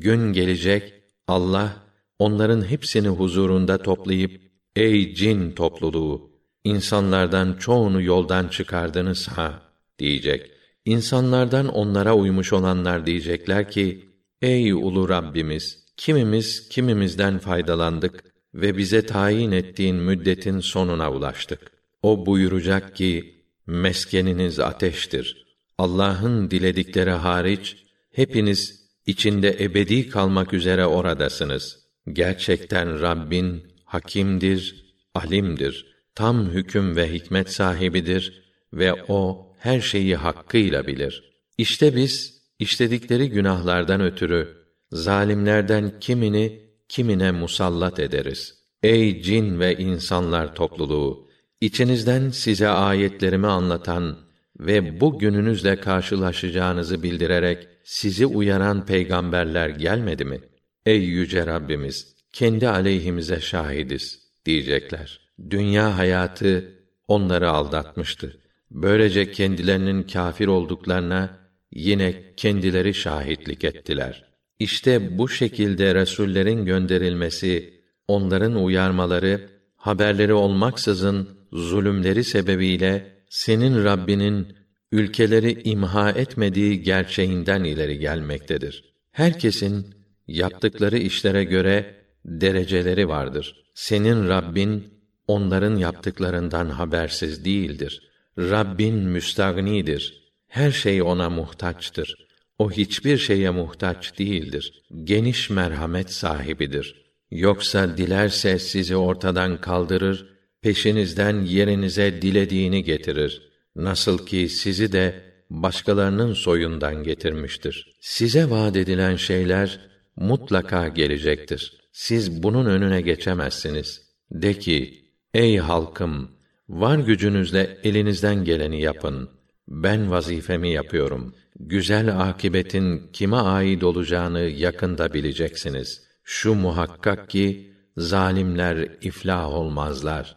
Gün gelecek Allah onların hepsini huzurunda toplayıp ey cin topluluğu insanlardan çoğunu yoldan çıkardınız ha diyecek. İnsanlardan onlara uymuş olanlar diyecekler ki ey ulu Rabbimiz kimimiz kimimizden faydalandık ve bize tayin ettiğin müddetin sonuna ulaştık. O buyuracak ki meskeniniz ateştir. Allah'ın diledikleri hariç hepiniz içinde ebedi kalmak üzere oradasınız. Gerçekten Rabbin hakimdir, alimdir. Tam hüküm ve hikmet sahibidir ve o her şeyi hakkıyla bilir. İşte biz işledikleri günahlardan ötürü zalimlerden kimini kimine musallat ederiz. Ey cin ve insanlar topluluğu, içinizden size ayetlerimi anlatan ve bu gününüzle karşılaşacağınızı bildirerek sizi uyaran peygamberler gelmedi mi? Ey yüce Rabbimiz, kendi aleyhimize şahidiz diyecekler. Dünya hayatı onları aldatmıştı. Böylece kendilerinin kâfir olduklarına yine kendileri şahitlik ettiler. İşte bu şekilde resullerin gönderilmesi, onların uyarmaları, haberleri olmaksızın zulümleri sebebiyle senin Rabbinin ülkeleri imha etmediği gerçeğinden ileri gelmektedir. Herkesin yaptıkları işlere göre dereceleri vardır. Senin Rabbin onların yaptıklarından habersiz değildir. Rabbin müstagnidir. Her şey ona muhtaçtır. O hiçbir şeye muhtaç değildir. Geniş merhamet sahibidir. Yoksa dilerse sizi ortadan kaldırır, peşinizden yerinize dilediğini getirir. Nasıl ki sizi de başkalarının soyundan getirmiştir. Size vaad edilen şeyler mutlaka gelecektir. Siz bunun önüne geçemezsiniz. De ki, ey halkım, var gücünüzle elinizden geleni yapın. Ben vazifemi yapıyorum. Güzel akibetin kime ait olacağını yakında bileceksiniz. Şu muhakkak ki zalimler iflah olmazlar.